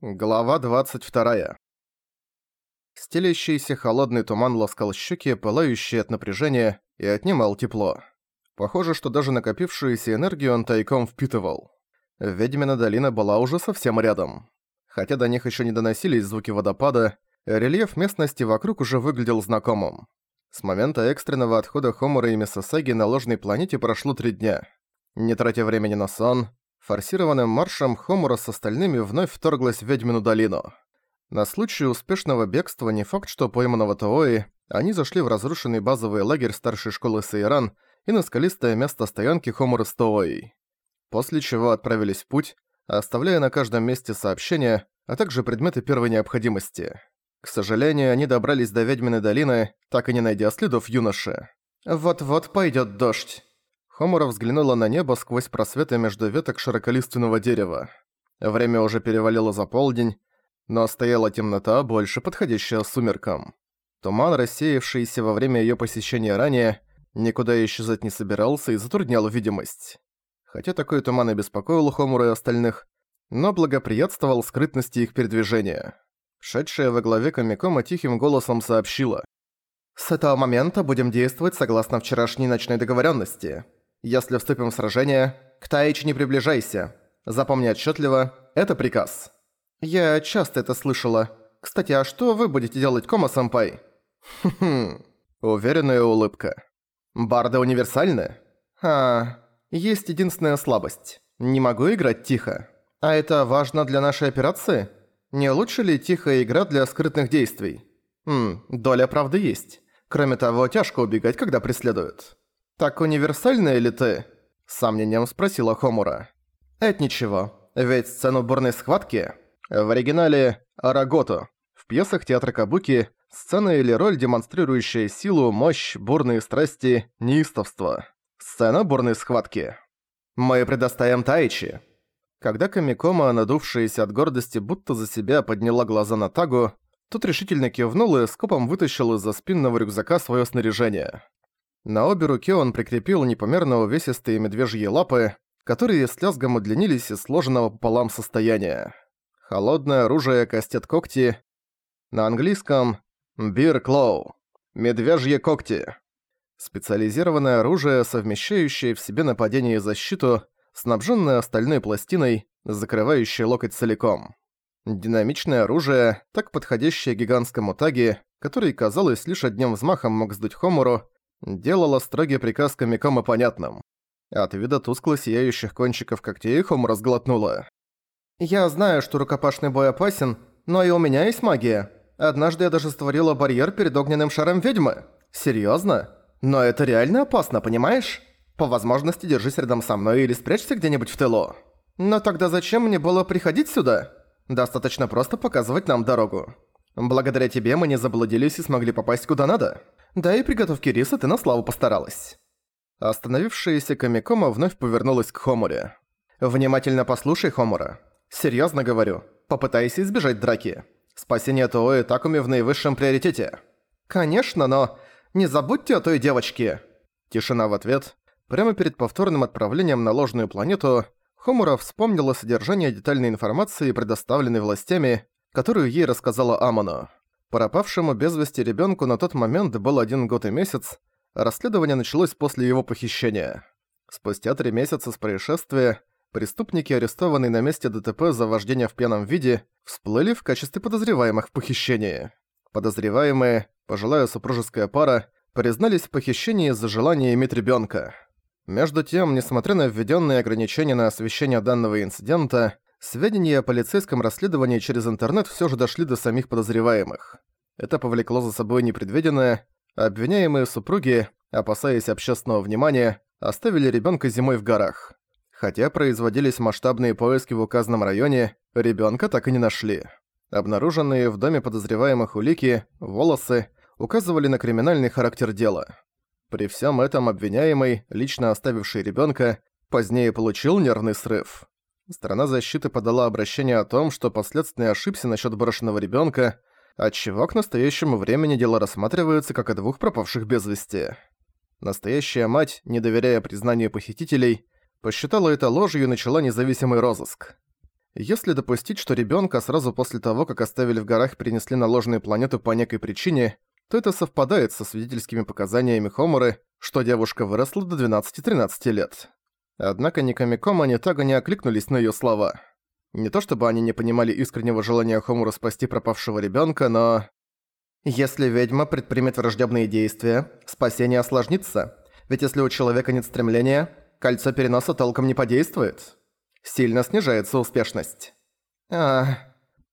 Глава 22. Стелящийся холодный туман ласкал щеки, пылающие от напряжения, и отнимал тепло. Похоже, что даже накопившуюся энергию он тайком впитывал. Ведьмина долина была уже совсем рядом. Хотя до них еще не доносились звуки водопада, рельеф местности вокруг уже выглядел знакомым. С момента экстренного отхода Хомора и Миссасаги на ложной планете прошло три дня. Не тратя времени на сон, Форсированным маршем Хомура с остальными вновь вторглась в Ведьмину долину. На случай успешного бегства не факт, что пойманного Таои, они зашли в разрушенный базовый лагерь старшей школы Сейран и на скалистое место стоянки Хомура с Таои. После чего отправились в путь, оставляя на каждом месте сообщения, а также предметы первой необходимости. К сожалению, они добрались до Ведьминой долины, так и не найдя следов юноши. «Вот-вот пойдет дождь». Хомура взглянула на небо сквозь просветы между веток широколиственного дерева. Время уже перевалило за полдень, но стояла темнота, больше подходящая сумеркам. Туман, рассеявшийся во время её посещения ранее, никуда исчезать не собирался и затруднял видимость. Хотя такой туман и беспокоил Хомуру и остальных, но благоприятствовал скрытности их передвижения. Шедшая во главе Камикома тихим голосом сообщила. «С этого момента будем действовать согласно вчерашней ночной договоренности. Если вступим в сражение, к Таичи не приближайся. Запомни отчетливо, это приказ. Я часто это слышала. Кстати, а что вы будете делать, Кома-сэмпай? Хм, уверенная улыбка. Барды универсальны? А, есть единственная слабость. Не могу играть тихо. А это важно для нашей операции? Не лучше ли тихая игра для скрытных действий? Хм, доля правды есть. Кроме того, тяжко убегать, когда преследуют. «Так универсальная ли ты?» – с сомнением спросила Хомура. «Это ничего, ведь сцену бурной схватки в оригинале «Арагото» в пьесах театра Кабуки сцена или роль, демонстрирующая силу, мощь, бурные страсти, неистовство. Сцена бурной схватки. Мы предоставим Таичи. Когда Камикома, надувшаяся от гордости, будто за себя подняла глаза на Тагу, тот решительно кивнул и скопом вытащил из-за спинного рюкзака свое снаряжение. На обе руки он прикрепил непомерно увесистые медвежьи лапы, которые с лязгом удлинились из сложенного пополам состояния. Холодное оружие кастет-когти. На английском «Beer Claw» – «Медвежьи когти». Специализированное оружие, совмещающее в себе нападение и защиту, снабженное стальной пластиной, закрывающей локоть целиком. Динамичное оружие, так подходящее гигантскому таги, который, казалось, лишь одним взмахом мог сдуть Хомуру, делала строгий приказ Камикома понятным. От вида тускло сияющих кончиков когтей Хом разглотнула. «Я знаю, что рукопашный бой опасен, но и у меня есть магия. Однажды я даже створила барьер перед огненным шаром ведьмы. Серьёзно? Но это реально опасно, понимаешь? По возможности держись рядом со мной или спрячься где-нибудь в тылу. Но тогда зачем мне было приходить сюда? Достаточно просто показывать нам дорогу. Благодаря тебе мы не заблудились и смогли попасть куда надо». Да и приготовки риса ты на славу постаралась». Остановившаяся Камикома вновь повернулась к Хомуре. «Внимательно послушай, Хомура. Серьёзно говорю, попытайся избежать драки. Спасение Тоо и Такуми в наивысшем приоритете». «Конечно, но не забудьте о той девочке». Тишина в ответ. Прямо перед повторным отправлением на ложную планету Хомура вспомнила содержание детальной информации, предоставленной властями, которую ей рассказала Амоно. Пропавшему без вести ребенку на тот момент был один год и месяц, расследование началось после его похищения. Спустя три месяца с происшествия преступники, арестованные на месте ДТП за вождение в пьяном виде, всплыли в качестве подозреваемых в похищении. Подозреваемые, пожилая супружеская пара, признались в похищении из-за желания иметь ребенка. Между тем, несмотря на введенные ограничения на освещение данного инцидента, сведения о полицейском расследовании через интернет все же дошли до самих подозреваемых. Это повлекло за собой непредвиденное. Обвиняемые супруги, опасаясь общественного внимания, оставили ребенка зимой в горах. Хотя производились масштабные поиски в указанном районе, ребенка так и не нашли. Обнаруженные в доме подозреваемых улики, волосы, указывали на криминальный характер дела. При всем этом обвиняемый, лично оставивший ребенка, позднее получил нервный срыв. Сторона защиты подала обращение о том, что последствия ошибся насчет брошенного ребенка, отчего к настоящему времени дело рассматривается как о двух пропавших без вести. Настоящая мать, не доверяя признанию похитителей, посчитала это ложью и начала независимый розыск. Если допустить, что ребёнка сразу после того, как оставили в горах, перенесли на ложную планету по некой причине, то это совпадает со свидетельскими показаниями Хомуры, что девушка выросла до 12-13 лет. Однако ни Камикома, ни Тага не окликнулись на её слова. Не то чтобы они не понимали искреннего желания Хомуры спасти пропавшего ребёнка, но... Если ведьма предпримет враждебные действия, спасение осложнится. Ведь если у человека нет стремления, кольцо переноса толком не подействует. Сильно снижается успешность. А...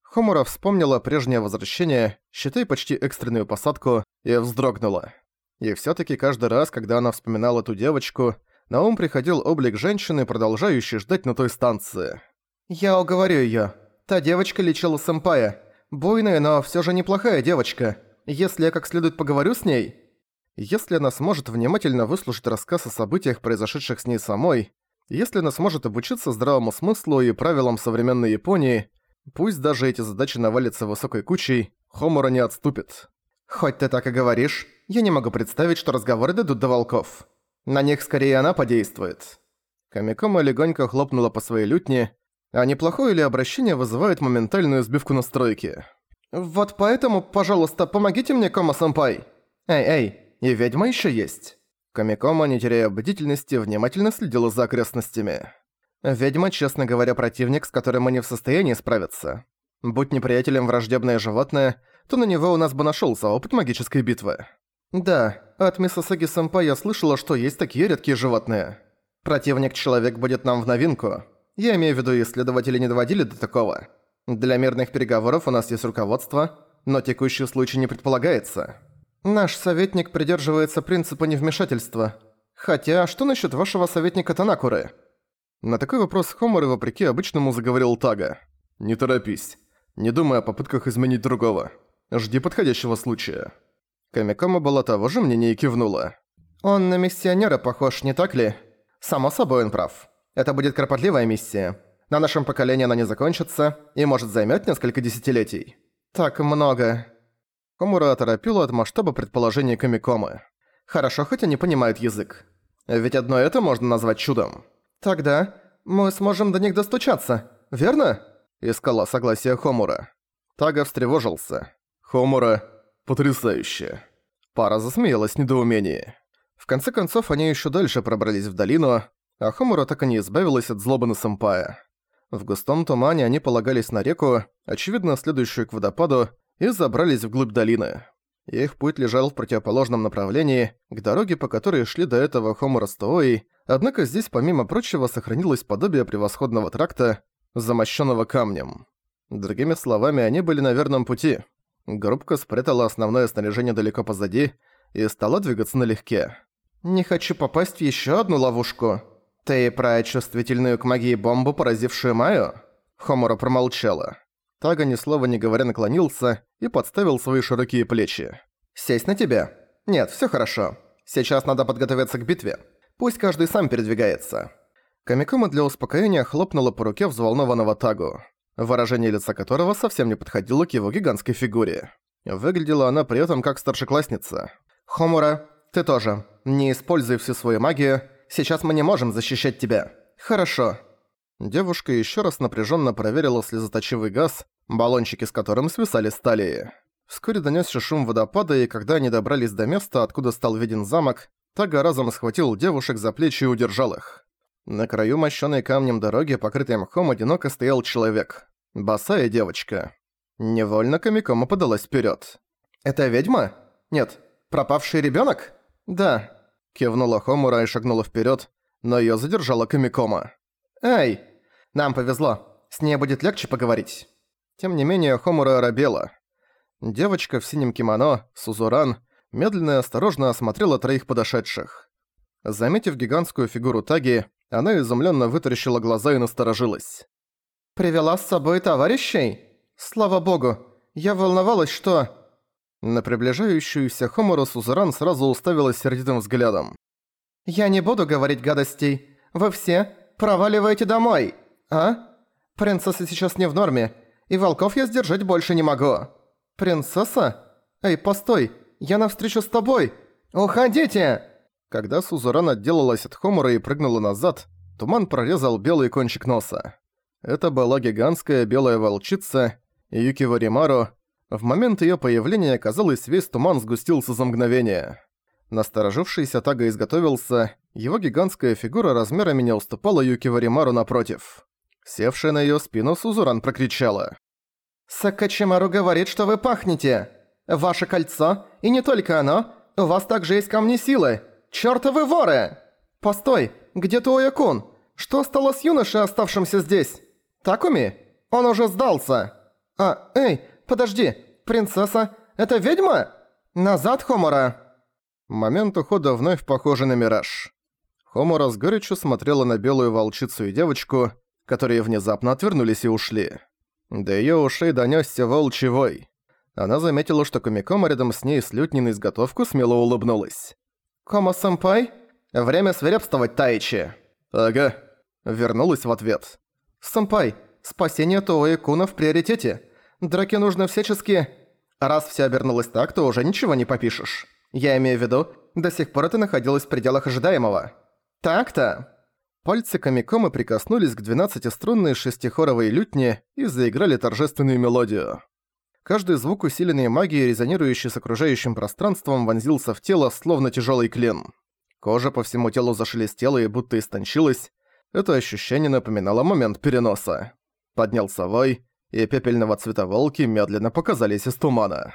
Хомура вспомнила прежнее возвращение, считай почти экстренную посадку, и вздрогнула. И всё-таки каждый раз, когда она вспоминала ту девочку, на ум приходил облик женщины, продолжающей ждать на той станции. «Я уговорю её. Та девочка лечила сэмпая. Буйная, но всё же неплохая девочка. Если я как следует поговорю с ней...» Если она сможет внимательно выслушать рассказ о событиях, произошедших с ней самой, если она сможет обучиться здравому смыслу и правилам современной Японии, пусть даже эти задачи навалятся высокой кучей, Хомура не отступит. «Хоть ты так и говоришь, я не могу представить, что разговоры дойдут до волков. На них скорее она подействует». Камикома легонько хлопнула по своей лютне, а неплохое ли обращение вызывает моментальную сбивку настройки. «Вот поэтому, пожалуйста, помогите мне, Кома-сэмпай!» «Эй, эй, и ведьма ещё есть!» Камикома, не теряя бдительности, внимательно следила за окрестностями. «Ведьма, честно говоря, противник, с которым мы не в состоянии справиться. Будь неприятелем враждебное животное, то на него у нас бы нашёлся опыт магической битвы. Да, от Мисосаги-сэмпай я слышала, что есть такие редкие животные. Противник-человек будет нам в новинку. Я имею в виду, исследователи не доводили до такого. Для мирных переговоров у нас есть руководство, но текущий случай не предполагается. Наш советник придерживается принципа невмешательства. Хотя, что насчет вашего советника Танакуры? На такой вопрос Хоморы, вопреки обычному, заговорил Тага. «Не торопись. Не думай о попытках изменить другого. Жди подходящего случая». Камикома была того же мнения и кивнула. «Он на миссионера похож, не так ли? Само собой он прав. Это будет кропотливая миссия. На нашем поколении она не закончится и может займет несколько десятилетий. Так много». Комура оторопила от масштаба предположений Камикомы. Хорошо, хоть они понимают язык. Ведь одно это можно назвать чудом. Тогда мы сможем до них достучаться, верно? Искала согласие Хомура. Тага встревожился. Хомура потрясающе. Пара засмеялась в недоумении. В конце концов, они еще дальше пробрались в долину, а Хомура так и не избавилась от злобы на сэмпая. В густом тумане они полагались на реку, очевидно следующую к водопаду, и забрались вглубь долины. Их путь лежал в противоположном направлении, к дороге, по которой шли до этого Хомура с Тооей, однако здесь, помимо прочего, сохранилось подобие превосходного тракта, замощенного камнем. Другими словами, они были на верном пути. Группка спрятала основное снаряжение далеко позади и стала двигаться налегке. «Не хочу попасть в еще одну ловушку», «Ты про чувствительную к магии бомбу, поразившую Майю?» Хомора промолчала. Тага ни слова не говоря наклонился и подставил свои широкие плечи. «Сесть на тебя?» «Нет, всё хорошо. Сейчас надо подготовиться к битве. Пусть каждый сам передвигается». Камикома для успокоения хлопнула по руке взволнованного Тагу, выражение лица которого совсем не подходило к его гигантской фигуре. Выглядела она при этом как старшеклассница. «Хомура, ты тоже. Не используй всю свою магию сейчас мы не можем защищать тебя. Хорошо». Девушка еще раз напряженно проверила слезоточивый газ, баллончики с которым свисали с талии. Вскоре донесся шум водопада, и когда они добрались до места, откуда стал виден замок, Тага разом схватил девушек за плечи и удержал их. На краю мощёной камнем дороги, покрытой мхом, одиноко стоял человек. Босая девочка. Невольно Камикома подалась вперед. «Это ведьма? Нет. Пропавший ребенок? Да, Кивнула Хомура и шагнула вперед, но ее задержала Камикома. «Эй! Нам повезло. С ней будет легче поговорить». Тем не менее, Хомура оробела. Девочка в синем кимоно, Сузуран, медленно и осторожно осмотрела троих подошедших. Заметив гигантскую фигуру Таги, она изумленно вытаращила глаза и насторожилась. «Привела с собой товарищей? Слава богу, я волновалась, что...» На приближающуюся Хомору Сузуран сразу уставилась сердитым взглядом. «Я не буду говорить гадостей. Вы все проваливаете домой, а? Принцесса сейчас не в норме, и волков я сдержать больше не могу. Принцесса? Эй, постой, я навстречу с тобой. Уходите!» Когда Сузуран отделалась от Хомора и прыгнула назад, туман прорезал белый кончик носа. Это была гигантская белая волчица Юки Варимару. В момент её появления, казалось, весь туман сгустился за мгновение. Насторожившийся Тага изготовился, его гигантская фигура размерами не уступала Юки Варимару напротив. Севшая на её спину Сузуран прокричала. «Сакачимару говорит, что вы пахнете! Ваше кольцо, и не только оно, у вас также есть камни силы! Чёртовы воры! Постой, где Туоя-кун? Что стало с юношей, оставшимся здесь? Такуми? Он уже сдался! А, эй, подожди, принцесса, это ведьма? Назад, Хомора!» Момент ухода вновь похожий на мираж. Хомора с горечью смотрела на белую волчицу и девочку, которые внезапно отвернулись и ушли. До её ушей донёсся волчий вой. Она заметила, что Комикома рядом с ней с лютней наизготовку смело улыбнулась. «Кома-сэмпай? Время свирепствовать, Таичи!» «Ага», — вернулась в ответ. «Сэмпай, спасение Тоуи Куна в приоритете. Драке нужно всячески...» «Раз все обернулось так, то уже ничего не попишешь. Я имею в виду, до сих пор ты находилась в пределах ожидаемого. Так-то...» Пальцы Камикомы прикоснулись к двенадцатиструнной шестихоровой лютне и заиграли торжественную мелодию. Каждый звук, усиленный магией, резонирующий с окружающим пространством, вонзился в тело, словно тяжелый клин. Кожа по всему телу зашелестела и будто истончилась. Это ощущение напоминало момент переноса. Поднялся вой, и пепельного цвета волки медленно показались из тумана.